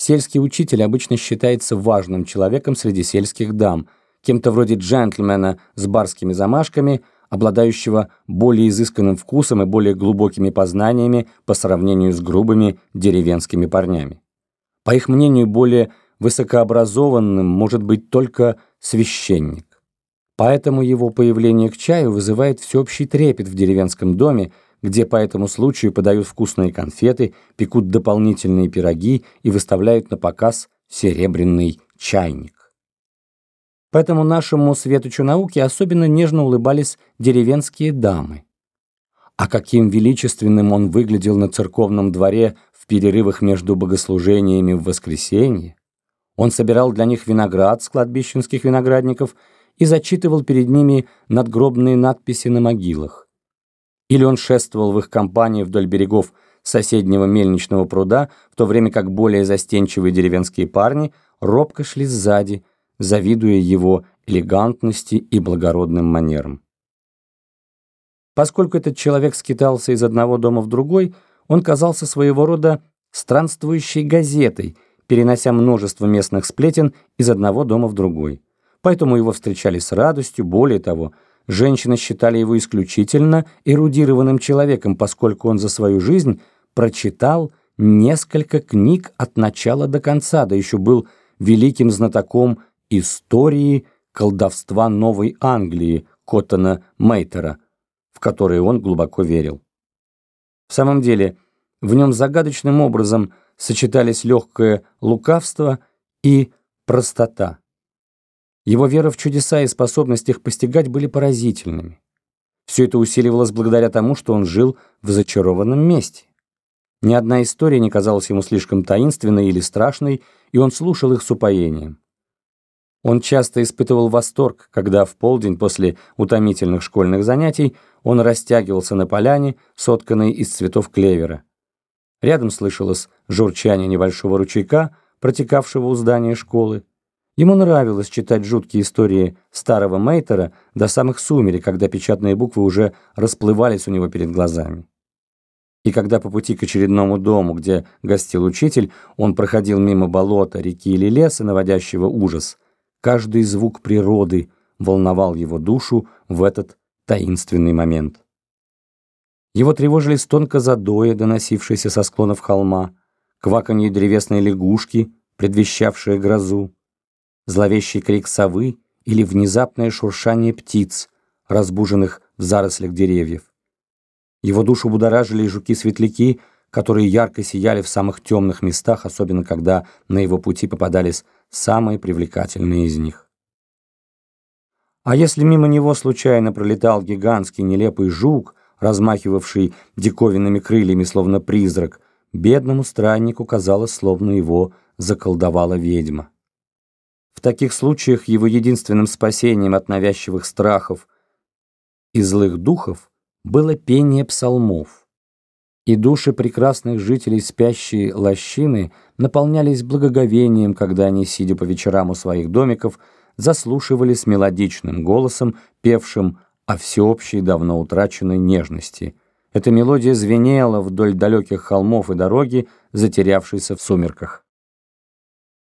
Сельский учитель обычно считается важным человеком среди сельских дам, кем-то вроде джентльмена с барскими замашками, обладающего более изысканным вкусом и более глубокими познаниями по сравнению с грубыми деревенскими парнями. По их мнению, более высокообразованным может быть только священник. Поэтому его появление к чаю вызывает всеобщий трепет в деревенском доме, где по этому случаю подают вкусные конфеты, пекут дополнительные пироги и выставляют на показ серебряный чайник. Поэтому нашему светочу науки особенно нежно улыбались деревенские дамы. А каким величественным он выглядел на церковном дворе в перерывах между богослужениями в воскресенье. Он собирал для них виноград с кладбищенских виноградников и зачитывал перед ними надгробные надписи на могилах. Или он шествовал в их компании вдоль берегов соседнего мельничного пруда, в то время как более застенчивые деревенские парни робко шли сзади, завидуя его элегантности и благородным манерам. Поскольку этот человек скитался из одного дома в другой, он казался своего рода странствующей газетой, перенося множество местных сплетен из одного дома в другой. Поэтому его встречали с радостью, более того – Женщины считали его исключительно эрудированным человеком, поскольку он за свою жизнь прочитал несколько книг от начала до конца, да еще был великим знатоком истории колдовства Новой Англии Коттона Мейтера, в которые он глубоко верил. В самом деле, в нем загадочным образом сочетались легкое лукавство и простота. Его вера в чудеса и способность их постигать были поразительными. Все это усиливалось благодаря тому, что он жил в зачарованном месте. Ни одна история не казалась ему слишком таинственной или страшной, и он слушал их с упоением. Он часто испытывал восторг, когда в полдень после утомительных школьных занятий он растягивался на поляне, сотканной из цветов клевера. Рядом слышалось журчание небольшого ручейка, протекавшего у здания школы. Ему нравилось читать жуткие истории старого Мейтера до самых сумерек, когда печатные буквы уже расплывались у него перед глазами. И когда по пути к очередному дому, где гостил учитель, он проходил мимо болота, реки или леса, наводящего ужас, каждый звук природы волновал его душу в этот таинственный момент. Его тревожили стонко задоя, доносившиеся со склонов холма, кваканье древесной лягушки, предвещавшие грозу, зловещий крик совы или внезапное шуршание птиц, разбуженных в зарослях деревьев. Его душу будоражили жуки-светляки, которые ярко сияли в самых темных местах, особенно когда на его пути попадались самые привлекательные из них. А если мимо него случайно пролетал гигантский нелепый жук, размахивавший диковинными крыльями, словно призрак, бедному страннику казалось, словно его заколдовала ведьма. В таких случаях его единственным спасением от навязчивых страхов и злых духов было пение псалмов. И души прекрасных жителей спящей лощины наполнялись благоговением, когда они, сидя по вечерам у своих домиков, заслушивались мелодичным голосом, певшим о всеобщей давно утраченной нежности. Эта мелодия звенела вдоль далеких холмов и дороги, затерявшейся в сумерках.